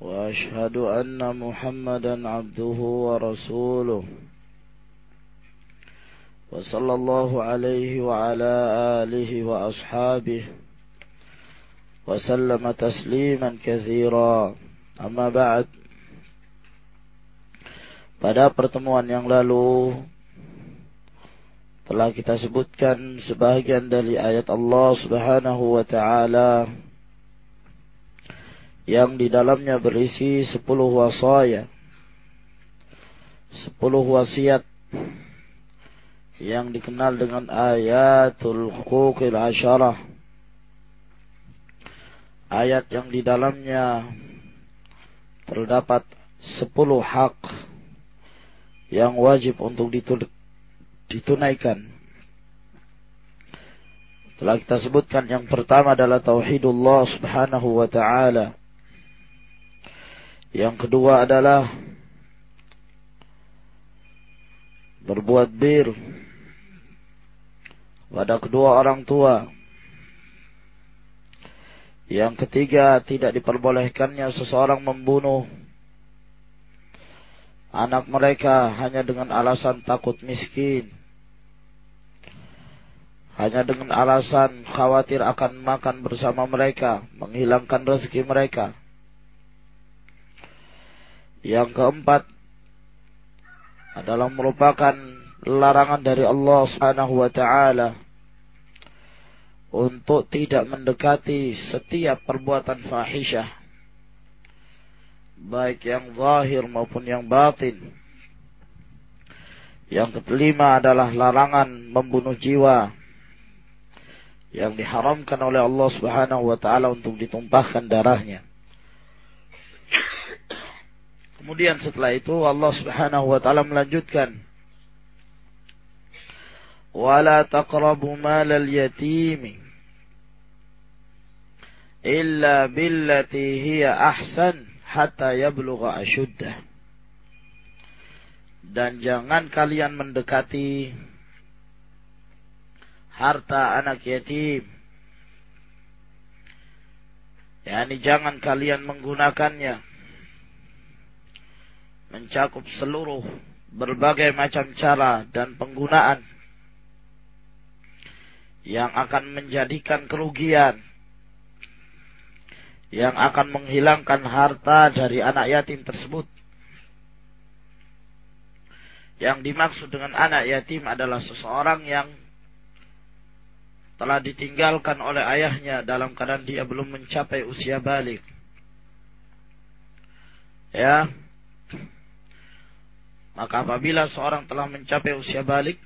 وأشهد أن محمدا عبده ورسوله وصلى الله عليه وعلى آله وأصحابه وسلم تسليما كثيرا أما بعد Pada pertemuan yang lalu telah kita sebutkan sebahagian dari ayat Allah Subhanahu wa taala yang di dalamnya berisi sepuluh wasaya, sepuluh wasiat yang dikenal dengan ayatul hukukil asyarah. Ayat yang di dalamnya terdapat sepuluh hak yang wajib untuk ditunaikan. Telah kita sebutkan yang pertama adalah tauhidullah subhanahu wa ta'ala yang kedua adalah berbuat bir pada kedua orang tua. Yang ketiga, tidak diperbolehkannya seseorang membunuh anak mereka hanya dengan alasan takut miskin. Hanya dengan alasan khawatir akan makan bersama mereka, menghilangkan rezeki mereka. Yang keempat adalah merupakan larangan dari Allah Subhanahu wa taala untuk tidak mendekati setiap perbuatan fahisyah baik yang zahir maupun yang batin. Yang kelima adalah larangan membunuh jiwa yang diharamkan oleh Allah Subhanahu wa taala untuk ditumpahkan darahnya. Kemudian setelah itu Allah Subhanahu wa taala melanjutkan. Wala taqrabu malal yatim illa billati hiya ahsan hatta yablugha ashuddah. Dan jangan kalian mendekati harta anak yatim. Yakni jangan kalian menggunakannya mencakup seluruh berbagai macam cara dan penggunaan yang akan menjadikan kerugian yang akan menghilangkan harta dari anak yatim tersebut. Yang dimaksud dengan anak yatim adalah seseorang yang telah ditinggalkan oleh ayahnya dalam keadaan dia belum mencapai usia balik. Ya, maka apabila seorang telah mencapai usia balik,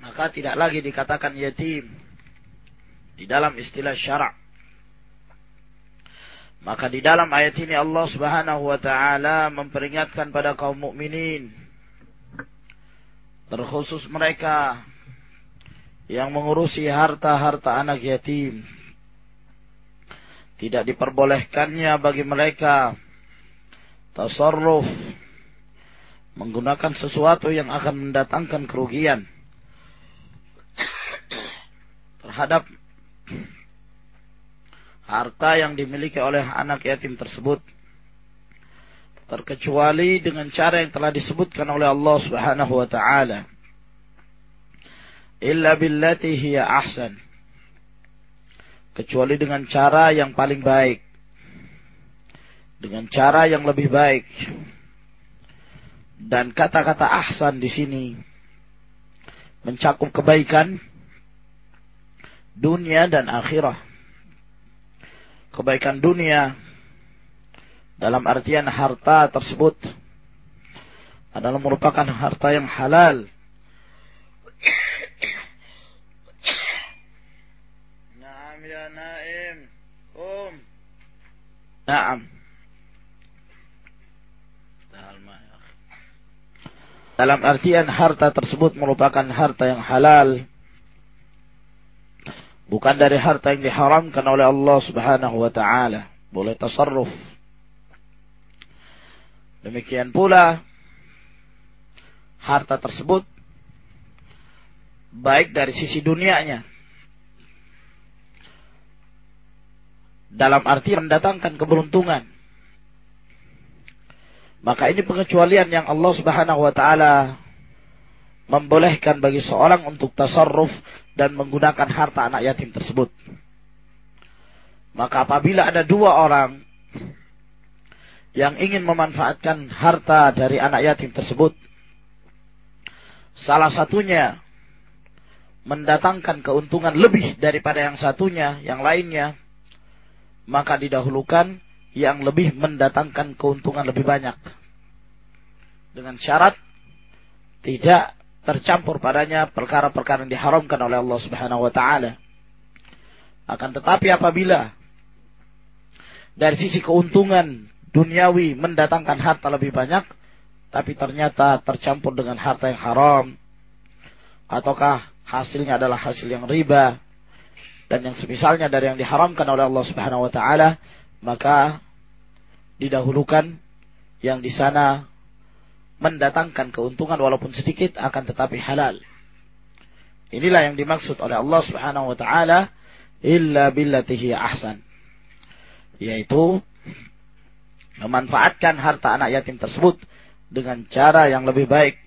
maka tidak lagi dikatakan yatim di dalam istilah syarak. Maka di dalam ayat ini Allah Subhanahu wa taala memperingatkan pada kaum mukminin terkhusus mereka yang mengurusi harta-harta anak yatim tidak diperbolehkannya bagi mereka tasarruf. Menggunakan sesuatu yang akan mendatangkan kerugian. Terhadap harta yang dimiliki oleh anak yatim tersebut. Terkecuali dengan cara yang telah disebutkan oleh Allah Subhanahu wa taala. Illa billati hiya ahsan. Kecuali dengan cara yang paling baik dengan cara yang lebih baik. Dan kata-kata ahsan di sini mencakup kebaikan dunia dan akhirah. Kebaikan dunia dalam artian harta tersebut adalah merupakan harta yang halal. Naam ya Naim. Um. Naam. Dalam artian harta tersebut merupakan harta yang halal. Bukan dari harta yang diharamkan oleh Allah subhanahu wa ta'ala. Boleh tasarruf. Demikian pula harta tersebut baik dari sisi dunianya dalam arti mendatangkan keberuntungan. Maka ini pengecualian yang Allah Subhanahu wa taala membolehkan bagi seorang untuk tasarruf dan menggunakan harta anak yatim tersebut. Maka apabila ada dua orang yang ingin memanfaatkan harta dari anak yatim tersebut, salah satunya mendatangkan keuntungan lebih daripada yang satunya, yang lainnya, maka didahulukan yang lebih mendatangkan keuntungan lebih banyak. Dengan syarat tidak tercampur padanya perkara-perkara yang diharamkan oleh Allah Subhanahu wa taala. Akan tetapi apabila dari sisi keuntungan duniawi mendatangkan harta lebih banyak, tapi ternyata tercampur dengan harta yang haram, ataukah hasilnya adalah hasil yang riba, dan yang semisalnya dari yang diharamkan oleh Allah Subhanahu wa taala, maka didahulukan yang di sana mendatangkan keuntungan walaupun sedikit akan tetapi halal. Inilah yang dimaksud oleh Allah Subhanahu wa taala illa billatihi ahsan. Yaitu memanfaatkan harta anak yatim tersebut dengan cara yang lebih baik.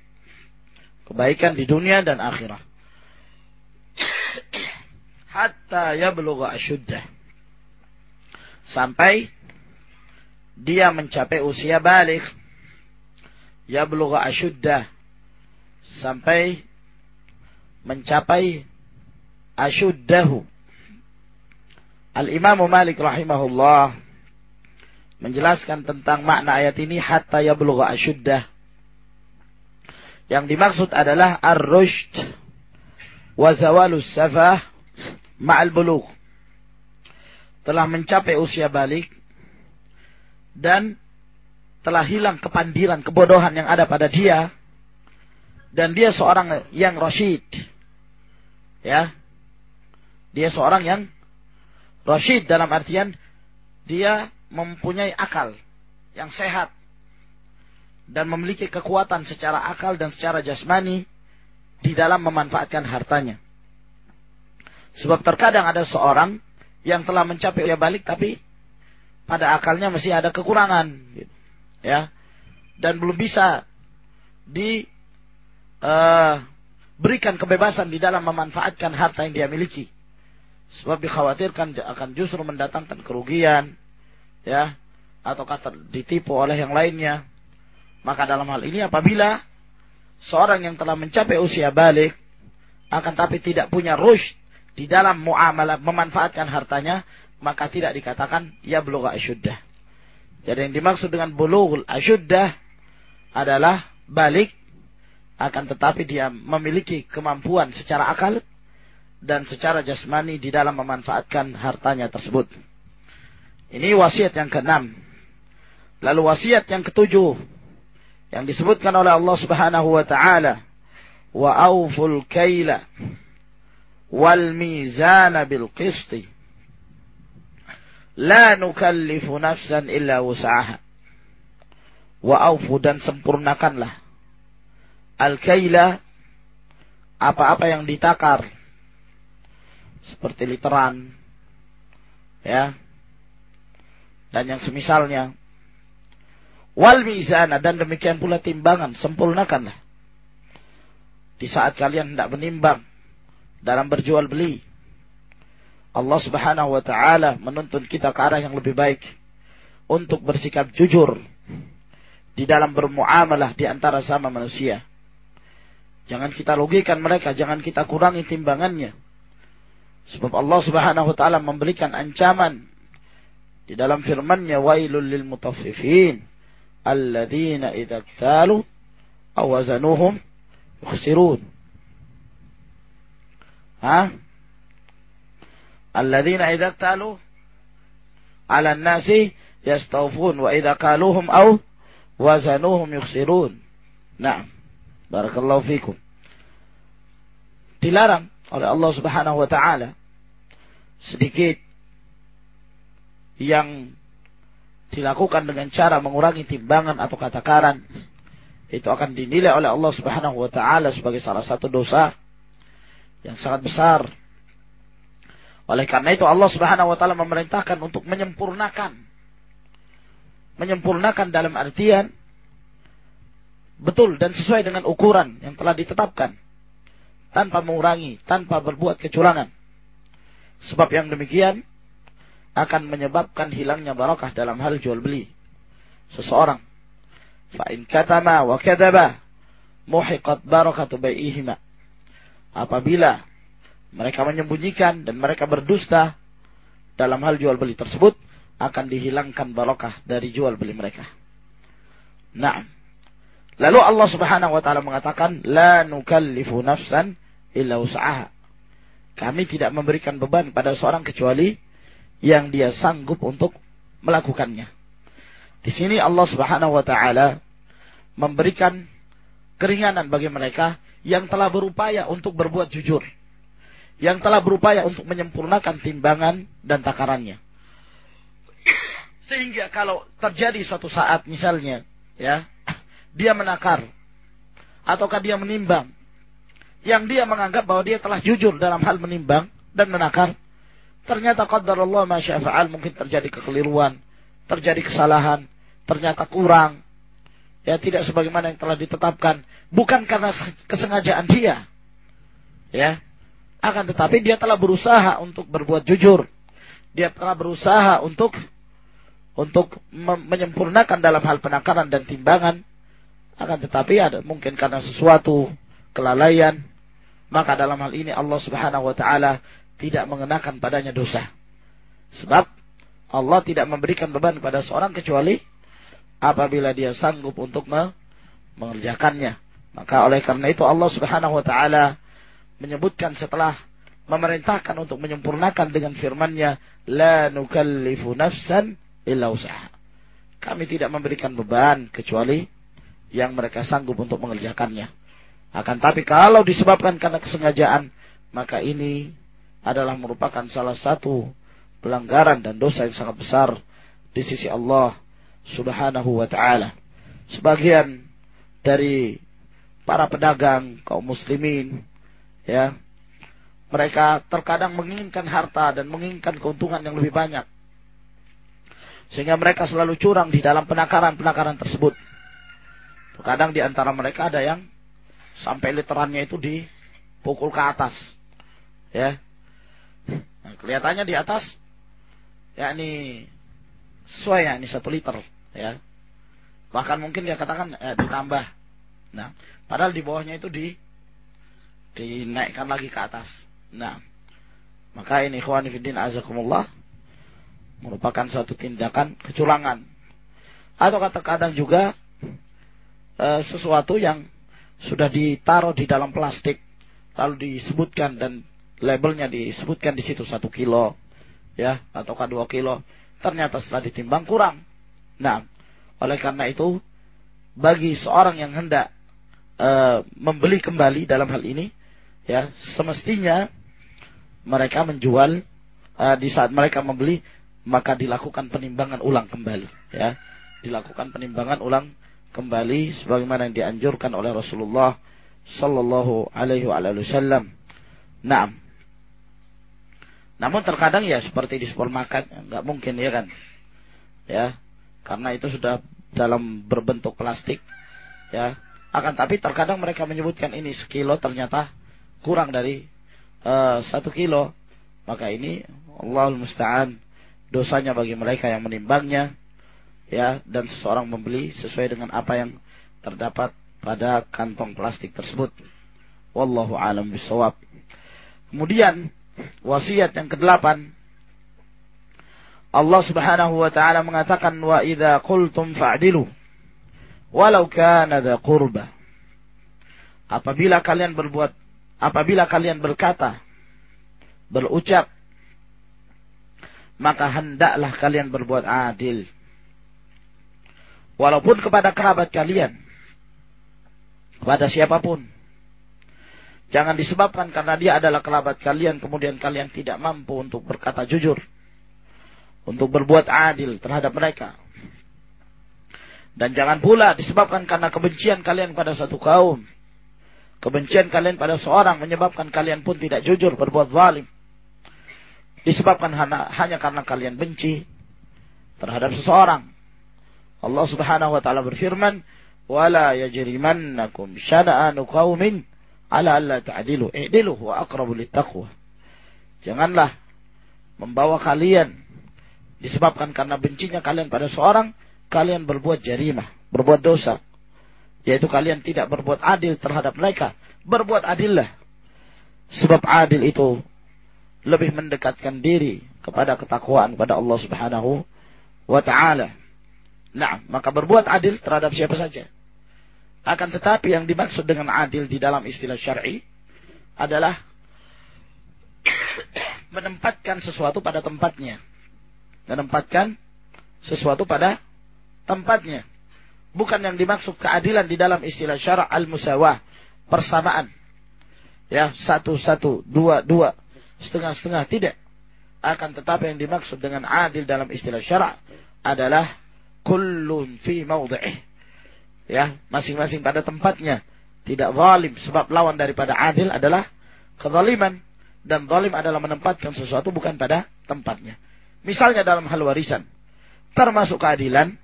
Kebaikan di dunia dan akhirat hatta yablugha asyuddah. Sampai dia mencapai usia balik. Yablugha asyuddah. Sampai mencapai asyuddahu. Al-Imam Malik rahimahullah menjelaskan tentang makna ayat ini hatta yablugha asyuddah. Yang dimaksud adalah ar-rushd wa zawalus safah ma'al bulugh telah mencapai usia balik dan telah hilang kepandiran, kebodohan yang ada pada dia dan dia seorang yang rasyid. Ya. Dia seorang yang rasyid dalam artian dia mempunyai akal yang sehat dan memiliki kekuatan secara akal dan secara jasmani di dalam memanfaatkan hartanya. Sebab terkadang ada seorang yang telah mencapai usia balik tapi pada akalnya masih ada kekurangan, gitu. ya, dan belum bisa diberikan uh, kebebasan di dalam memanfaatkan harta yang dia miliki. Sebab dikhawatirkan akan justru mendatangkan kerugian, ya, atau kata ditipu oleh yang lainnya. Maka dalam hal ini apabila seorang yang telah mencapai usia balik akan tapi tidak punya rush di dalam muamalah memanfaatkan hartanya, maka tidak dikatakan ya belugha asyuddah. Jadi yang dimaksud dengan bulughul asyuddah adalah balik akan tetapi dia memiliki kemampuan secara akal dan secara jasmani di dalam memanfaatkan hartanya tersebut. Ini wasiat yang keenam. Lalu wasiat yang ketujuh yang disebutkan oleh Allah Subhanahu wa taala, wa auful kaila wal mizana bil qisti. La nukallifu nafsan illa wus'aha. Wa aufu dan sempurnakanlah. Al kaila apa-apa yang ditakar. Seperti literan. Ya. Dan yang semisalnya. Wal mizana dan demikian pula timbangan. Sempurnakanlah. Di saat kalian hendak menimbang dalam berjual beli. Allah Subhanahu wa taala menuntun kita ke arah yang lebih baik untuk bersikap jujur di dalam bermuamalah di antara sama manusia. Jangan kita logikan mereka, jangan kita kurangi timbangannya. Sebab Allah Subhanahu wa taala memberikan ancaman di dalam firman-Nya wailul lil mutaffifin alladzina idza ktalu aw wazanuhum yukhsirun. ها الذين إذا اكتالوا على الناس يستوفون وإذا قالوهم أو wazanuhum yukhsirun. Nah, barakallahu fikum. Dilarang oleh Allah Subhanahu wa taala sedikit yang dilakukan dengan cara mengurangi timbangan atau katakan itu akan dinilai oleh Allah Subhanahu wa taala sebagai salah satu dosa yang sangat besar. Oleh karena itu Allah Subhanahu wa taala memerintahkan untuk menyempurnakan menyempurnakan dalam artian betul dan sesuai dengan ukuran yang telah ditetapkan tanpa mengurangi, tanpa berbuat kecurangan. Sebab yang demikian akan menyebabkan hilangnya barakah dalam hal jual beli seseorang. Fa in katama wa kadaba muhiqat barakatu bai'ihima. Apabila mereka menyembunyikan dan mereka berdusta dalam hal jual beli tersebut akan dihilangkan barakah dari jual beli mereka. Nah, lalu Allah Subhanahu wa taala mengatakan la nukallifu nafsan illa usaha. Kami tidak memberikan beban pada seorang kecuali yang dia sanggup untuk melakukannya. Di sini Allah Subhanahu wa taala memberikan keringanan bagi mereka yang telah berupaya untuk berbuat jujur. Yang telah berupaya untuk menyempurnakan timbangan dan takarannya. Sehingga kalau terjadi suatu saat misalnya, ya, dia menakar ataukah dia menimbang yang dia menganggap bahwa dia telah jujur dalam hal menimbang dan menakar, Ternyata qadarullah masyafa'al mungkin terjadi kekeliruan, terjadi kesalahan, ternyata kurang. Ya tidak sebagaimana yang telah ditetapkan, bukan karena kesengajaan dia. Ya. Akan tetapi dia telah berusaha untuk berbuat jujur. Dia telah berusaha untuk untuk menyempurnakan dalam hal penakaran dan timbangan. Akan tetapi ada mungkin karena sesuatu kelalaian, maka dalam hal ini Allah Subhanahu wa taala tidak mengenakan padanya dosa. Sebab Allah tidak memberikan beban kepada seorang kecuali apabila dia sanggup untuk mengerjakannya. Maka oleh karena itu Allah Subhanahu wa taala menyebutkan setelah memerintahkan untuk menyempurnakan dengan firman-Nya la nukallifu nafsan illa usaha. Kami tidak memberikan beban kecuali yang mereka sanggup untuk mengerjakannya. Akan tapi kalau disebabkan karena kesengajaan, maka ini adalah merupakan salah satu pelanggaran dan dosa yang sangat besar di sisi Allah Subhanahu wa taala. Sebagian dari para pedagang kaum muslimin ya mereka terkadang menginginkan harta dan menginginkan keuntungan yang lebih banyak. Sehingga mereka selalu curang di dalam penakaran-penakaran tersebut. Terkadang di antara mereka ada yang sampai literannya itu dipukul ke atas. Ya, Nah, kelihatannya di atas yakni sesuai ya ini satu liter ya. Bahkan mungkin dia katakan eh, ditambah. Nah, padahal di bawahnya itu di dinaikkan lagi ke atas. Nah, maka ini ikhwan fillah azakumullah merupakan suatu tindakan kecurangan. Atau kata kadang juga e, sesuatu yang sudah ditaruh di dalam plastik lalu disebutkan dan labelnya disebutkan di situ satu kilo, ya, ataukah dua kilo. Ternyata setelah ditimbang kurang. Nah, oleh karena itu, bagi seorang yang hendak e, membeli kembali dalam hal ini, ya, semestinya mereka menjual e, di saat mereka membeli maka dilakukan penimbangan ulang kembali, ya, dilakukan penimbangan ulang kembali sebagaimana yang dianjurkan oleh Rasulullah Sallallahu Alaihi Wasallam. Nah, namun terkadang ya seperti di supermarket nggak mungkin ya kan. Ya, karena itu sudah dalam berbentuk plastik. Ya, akan tapi terkadang mereka menyebutkan ini sekilo ternyata kurang dari uh, satu kilo. Maka ini Allah musta'an dosanya bagi mereka yang menimbangnya ya dan seseorang membeli sesuai dengan apa yang terdapat pada kantong plastik tersebut. Wallahu alam bisawab. Kemudian Wasiat yang kedelapan. Allah Subhanahu wa taala mengatakan wa idza qultum fa'dilu walau kana dha qurba. Apabila kalian berbuat apabila kalian berkata berucap maka hendaklah kalian berbuat adil Walaupun kepada kerabat kalian. Kepada siapa pun. Jangan disebabkan karena dia adalah kerabat kalian, kemudian kalian tidak mampu untuk berkata jujur. Untuk berbuat adil terhadap mereka. Dan jangan pula disebabkan karena kebencian kalian pada satu kaum. Kebencian kalian pada seorang menyebabkan kalian pun tidak jujur berbuat zalim. Disebabkan hanya, karena kalian benci terhadap seseorang. Allah Subhanahu wa taala berfirman, "Wala yajrimannakum syana'anu qaumin ala alla ta'dilu i'dilu wa aqrabu. Janganlah membawa kalian disebabkan karena bencinya kalian pada seorang kalian berbuat jarimah, berbuat dosa. Yaitu kalian tidak berbuat adil terhadap mereka. Berbuat adillah. Sebab adil itu lebih mendekatkan diri kepada ketakwaan kepada Allah Subhanahu wa taala. Nah, maka berbuat adil terhadap siapa saja. Akan tetapi yang dimaksud dengan adil di dalam istilah syar'i adalah menempatkan sesuatu pada tempatnya. Menempatkan sesuatu pada tempatnya. Bukan yang dimaksud keadilan di dalam istilah syara' al-musawah. Persamaan. Ya, satu, satu, dua, dua, setengah, setengah. Tidak. Akan tetapi yang dimaksud dengan adil dalam istilah syara' adalah kullun fi mawdi'ih ya masing-masing pada tempatnya tidak zalim sebab lawan daripada adil adalah kezaliman dan zalim adalah menempatkan sesuatu bukan pada tempatnya misalnya dalam hal warisan termasuk keadilan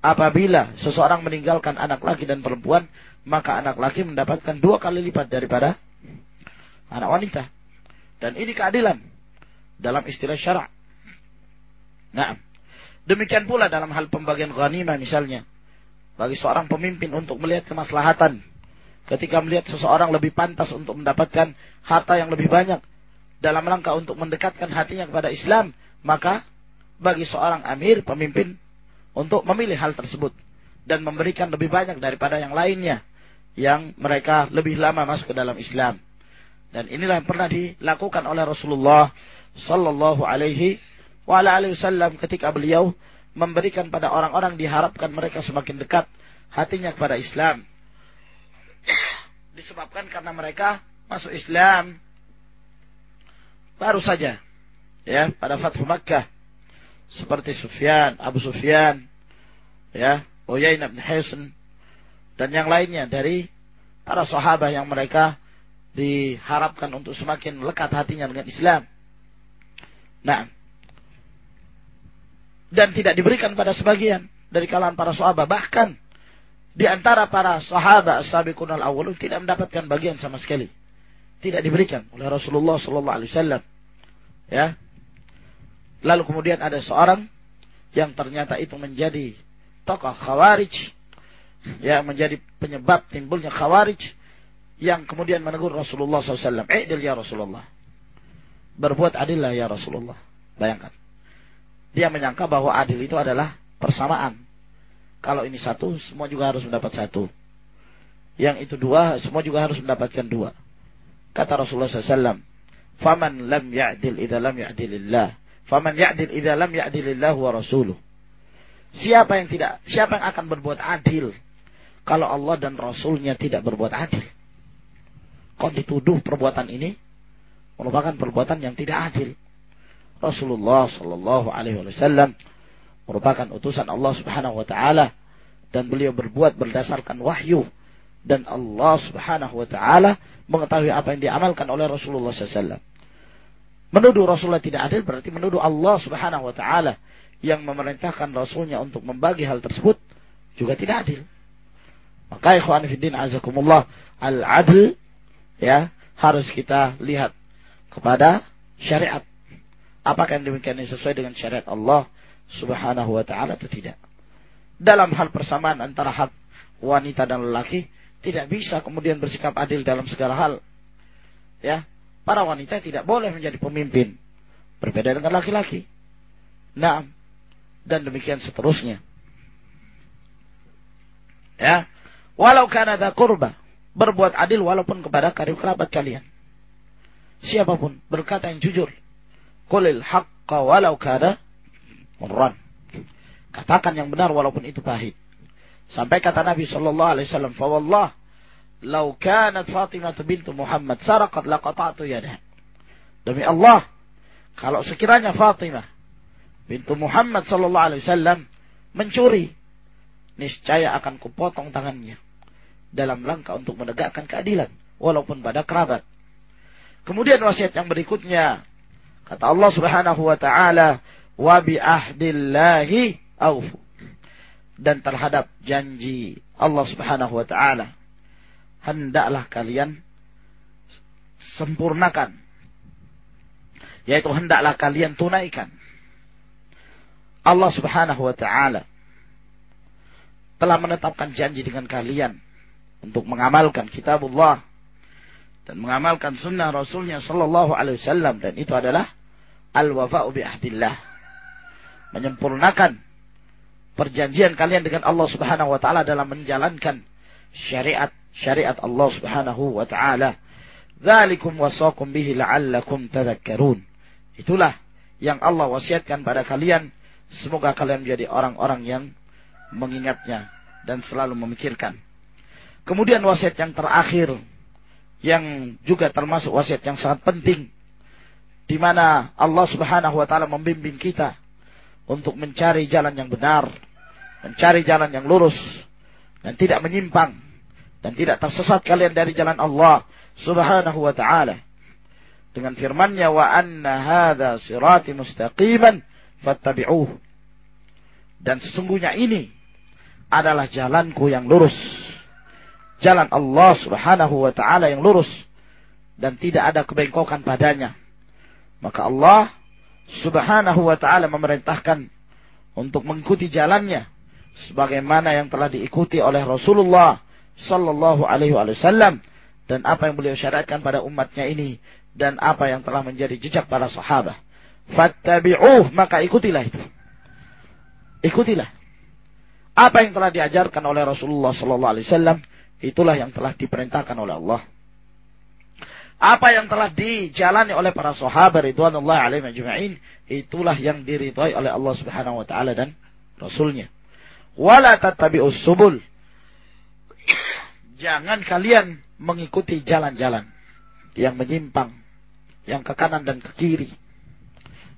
apabila seseorang meninggalkan anak laki dan perempuan maka anak laki mendapatkan dua kali lipat daripada anak wanita dan ini keadilan dalam istilah syarak nah demikian pula dalam hal pembagian ghanimah misalnya bagi seorang pemimpin untuk melihat kemaslahatan. Ketika melihat seseorang lebih pantas untuk mendapatkan harta yang lebih banyak dalam rangka untuk mendekatkan hatinya kepada Islam, maka bagi seorang amir, pemimpin, untuk memilih hal tersebut dan memberikan lebih banyak daripada yang lainnya yang mereka lebih lama masuk ke dalam Islam. Dan inilah yang pernah dilakukan oleh Rasulullah sallallahu alaihi wasallam ketika beliau memberikan pada orang-orang diharapkan mereka semakin dekat hatinya kepada Islam. Disebabkan karena mereka masuk Islam baru saja ya pada Fathu Makkah. Seperti Sufyan, Abu Sufyan, ya, Uyain bin Hisan dan yang lainnya dari para sahabat yang mereka diharapkan untuk semakin lekat hatinya dengan Islam. Nah, dan tidak diberikan pada sebagian dari kalangan para sahabat bahkan di antara para sahabat sabiqun al-awwalun tidak mendapatkan bagian sama sekali. Tidak diberikan oleh Rasulullah sallallahu alaihi wasallam. Ya lalu kemudian ada seorang yang ternyata itu menjadi tokoh khawarij ya menjadi penyebab timbulnya khawarij yang kemudian menegur Rasulullah SAW. I'dil ya Rasulullah. Berbuat adillah ya Rasulullah. Bayangkan dia menyangka bahwa adil itu adalah persamaan. Kalau ini satu, semua juga harus mendapat satu. Yang itu dua, semua juga harus mendapatkan dua. Kata Rasulullah SAW, Faman lam ya'dil idha lam ya'dilillah. Faman ya'dil idha lam ya'dilillah wa rasuluh. Siapa yang tidak, siapa yang akan berbuat adil kalau Allah dan Rasulnya tidak berbuat adil? Kok dituduh perbuatan ini merupakan perbuatan yang tidak adil? Rasulullah Shallallahu Alaihi Wasallam merupakan utusan Allah Subhanahu Wa Taala dan beliau berbuat berdasarkan wahyu dan Allah Subhanahu Wa Taala mengetahui apa yang diamalkan oleh Rasulullah SAW. Menuduh Rasulullah tidak adil berarti menuduh Allah Subhanahu Wa Taala yang memerintahkan Rasulnya untuk membagi hal tersebut juga tidak adil. Maka ikhwan fiddin azakumullah al-adl ya harus kita lihat kepada syariat Apakah yang demikian ini sesuai dengan syariat Allah subhanahu wa ta'ala atau tidak? Dalam hal persamaan antara hak wanita dan lelaki, tidak bisa kemudian bersikap adil dalam segala hal. Ya, para wanita tidak boleh menjadi pemimpin. Berbeda dengan laki-laki. Nah, dan demikian seterusnya. Ya, walau karena ada kurba, berbuat adil walaupun kepada karib kerabat kalian. Siapa pun berkata yang jujur, Qulil haqqa walau kada murran. Katakan yang benar walaupun itu pahit. Sampai kata Nabi sallallahu alaihi wasallam, "Fa wallah, law kanat Fatimah bintu Muhammad saraqat laqata'tu yadaha." Demi Allah, kalau sekiranya Fatimah bintu Muhammad sallallahu alaihi wasallam mencuri, niscaya akan kupotong tangannya dalam rangka untuk menegakkan keadilan walaupun pada kerabat. Kemudian wasiat yang berikutnya kata Allah Subhanahu wa taala wa bi ahdillahi aufu dan terhadap janji Allah Subhanahu wa taala hendaklah kalian sempurnakan. Yaitu hendaklah kalian tunaikan. Allah Subhanahu wa taala telah menetapkan janji dengan kalian untuk mengamalkan kitabullah dan mengamalkan sunnah Rasulnya Sallallahu Alaihi Wasallam dan itu adalah al-wafa'u bi ahdillah menyempurnakan perjanjian kalian dengan Allah Subhanahu wa taala dalam menjalankan syariat syariat Allah Subhanahu wa taala. Dzalikum wasaqum bihi la'allakum tadhakkarun. Itulah yang Allah wasiatkan pada kalian semoga kalian menjadi orang-orang yang mengingatnya dan selalu memikirkan. Kemudian wasiat yang terakhir yang juga termasuk wasiat yang sangat penting di mana Allah Subhanahu wa taala membimbing kita untuk mencari jalan yang benar, mencari jalan yang lurus, dan tidak menyimpang, dan tidak tersesat kalian dari jalan Allah subhanahu wa ta'ala. Dengan firmannya, wa anna hadha sirati mustaqiman fattabi'uh. Dan sesungguhnya ini adalah jalanku yang lurus. Jalan Allah subhanahu wa ta'ala yang lurus. Dan tidak ada kebengkokan padanya. Maka Allah subhanahu wa ta'ala memerintahkan untuk mengikuti jalannya sebagaimana yang telah diikuti oleh Rasulullah sallallahu alaihi wasallam dan apa yang beliau syariatkan pada umatnya ini dan apa yang telah menjadi jejak para sahabat. Fattabi'uh, maka ikutilah itu. Ikutilah. Apa yang telah diajarkan oleh Rasulullah sallallahu alaihi wasallam itulah yang telah diperintahkan oleh Allah apa yang telah dijalani oleh para sahabat ridwanullah alaihi majma'in itulah yang diridhai oleh Allah Subhanahu wa taala dan rasulnya. Wala tattabi'us subul. Jangan kalian mengikuti jalan-jalan yang menyimpang, yang ke kanan dan ke kiri,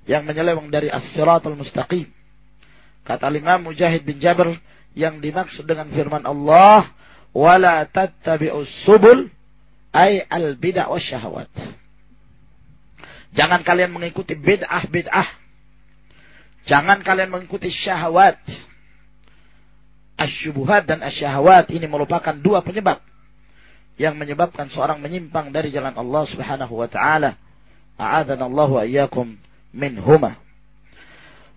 yang menyeleweng dari as-siratul mustaqim. Kata Imam Mujahid bin Jabir yang dimaksud dengan firman Allah, "Wala tattabi'us subul" ay al bid'ah wa syahwat. Jangan kalian mengikuti bid'ah bid'ah. Jangan kalian mengikuti syahwat. Asyubuhat dan asyahwat ini merupakan dua penyebab yang menyebabkan seorang menyimpang dari jalan Allah Subhanahu wa taala. A'adzanallahu ayyakum minhuma.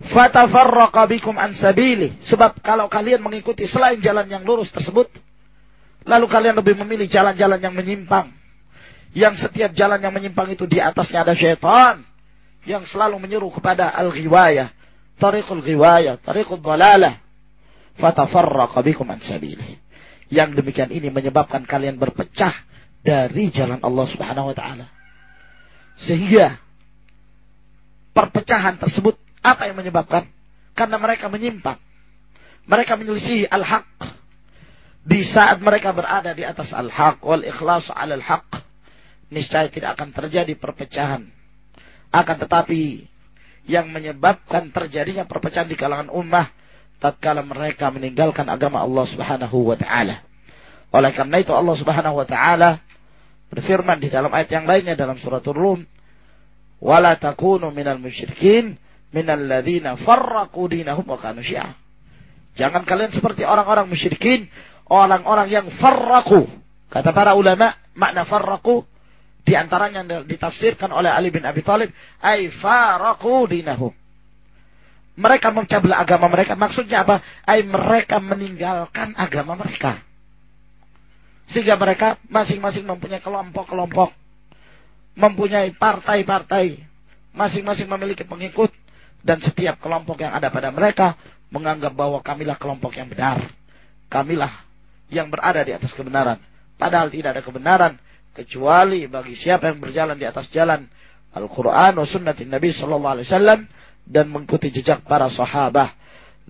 Fatafarraqa bikum an sabili. Sebab kalau kalian mengikuti selain jalan yang lurus tersebut, Lalu kalian lebih memilih jalan-jalan yang menyimpang. Yang setiap jalan yang menyimpang itu di atasnya ada syaitan. Yang selalu menyeru kepada al-ghiwayah. Tariqul ghiwayah. Tariqul dalalah. Fatafarraqa bikum an. Yang demikian ini menyebabkan kalian berpecah dari jalan Allah subhanahu wa ta'ala. Sehingga perpecahan tersebut apa yang menyebabkan? Karena mereka menyimpang. Mereka menyelisihi al-haq di saat mereka berada di atas al-haq wal ikhlas al haq niscaya tidak akan terjadi perpecahan akan tetapi yang menyebabkan terjadinya perpecahan di kalangan ummah tatkala mereka meninggalkan agama Allah Subhanahu wa taala oleh karena itu Allah Subhanahu wa taala berfirman di dalam ayat yang lainnya dalam surat Rum wala takunu minal musyrikin minal ladzina farraqu dinahum wa kanu Jangan kalian seperti orang-orang musyrikin orang-orang yang farraku. Kata para ulama, makna farraku di antaranya ditafsirkan oleh Ali bin Abi Thalib, ay faraku dinahum. Mereka mencabla agama mereka. Maksudnya apa? Ay mereka meninggalkan agama mereka. Sehingga mereka masing-masing mempunyai kelompok-kelompok. Mempunyai partai-partai. Masing-masing memiliki pengikut. Dan setiap kelompok yang ada pada mereka menganggap bahwa kamilah kelompok yang benar. Kamilah yang berada di atas kebenaran. Padahal tidak ada kebenaran kecuali bagi siapa yang berjalan di atas jalan Al-Quran wa sunnatin Nabi Sallallahu Alaihi Wasallam dan mengikuti jejak para sahabat.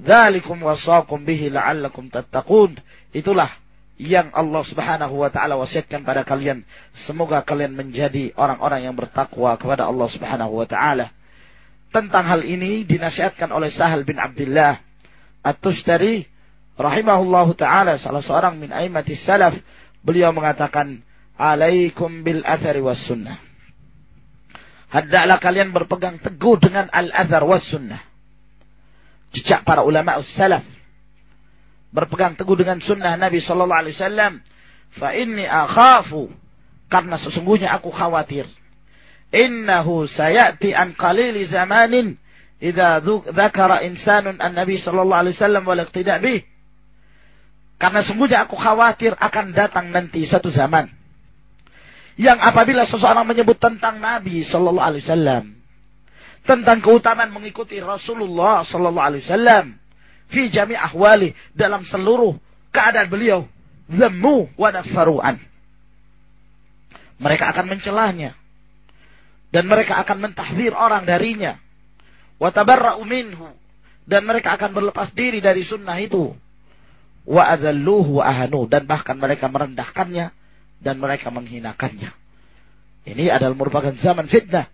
Dzalikum wasaqum bihi la'allakum tattaqun. Itulah yang Allah Subhanahu wa taala wasiatkan pada kalian. Semoga kalian menjadi orang-orang yang bertakwa kepada Allah Subhanahu wa taala. Tentang hal ini dinasihatkan oleh Sahal bin Abdullah At-Tustari rahimahullahu taala salah seorang min aimatis salaf beliau mengatakan alaikum bil athari was sunnah. Hendaklah kalian berpegang teguh dengan al-athar was sunnah. Jejak para ulama salaf berpegang teguh dengan sunnah Nabi Sallallahu Alaihi Wasallam. Fa inni akhafu karena sesungguhnya aku khawatir. Innahu sayati an qalili zamanin idza dzakara insanun an Nabi Sallallahu Alaihi Wasallam wal iqtida bih. Karena sesungguhnya aku khawatir akan datang nanti satu zaman yang apabila seseorang menyebut tentang Nabi Sallallahu Alaihi Wasallam tentang keutamaan mengikuti Rasulullah Sallallahu Alaihi Wasallam fi jami ahwali dalam seluruh keadaan beliau lemmu wa nafaru'an. Mereka akan mencelahnya. Dan mereka akan mentahdir orang darinya. Wa tabarra'u minhu. Dan mereka akan berlepas diri dari sunnah itu. Wa adalluhu ahanu. Dan bahkan mereka merendahkannya dan mereka menghinakannya ini adalah merupakan zaman fitnah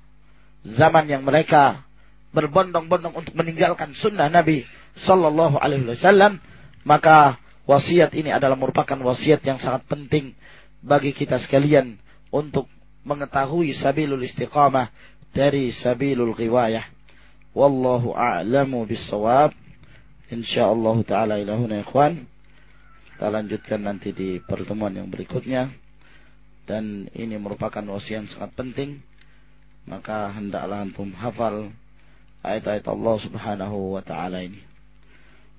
zaman yang mereka berbondong-bondong untuk meninggalkan sunnah Nabi Sallallahu Alaihi Wasallam, maka wasiat ini adalah merupakan wasiat yang sangat penting bagi kita sekalian untuk mengetahui sabilul istiqamah dari sabilul riwayah. Wallahu a'lamu bissawab. Insyaallah taala ilahuna ikhwan. Kita lanjutkan nanti di pertemuan yang berikutnya. Dan ini merupakan wasiat sangat penting. Maka hendaklah antum hafal ayat-ayat Allah Subhanahu wa taala ini.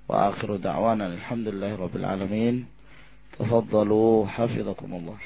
Wa akhiru da'wana alhamdulillahi rabbil alamin. Tafaddalu hafizakumullah.